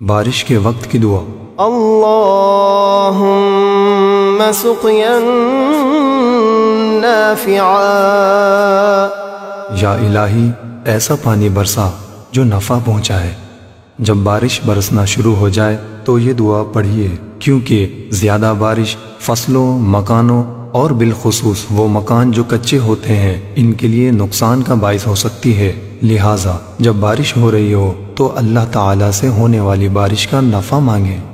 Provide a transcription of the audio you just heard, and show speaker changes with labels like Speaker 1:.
Speaker 1: بارش کے وقت کی دعا۔
Speaker 2: اللهم سقيا نافعا
Speaker 1: یا الہی ایسا پانی برسا جو نفع پہنچائے۔ جب بارش برسنا شروع ہو جائے تو یہ دعا پڑھیے کیونکہ زیادہ بارش فصلوں مکانوں اور بالخصوص وہ مکان جو کچے ہوتے ہیں ان کے لیے نقصان کا باعث ہو سکتی ہے۔ لہٰذا جب بارش ہو رہی ہو تو اللہ تعالیٰ سے ہونے والی بارش کا نفع مانگیں۔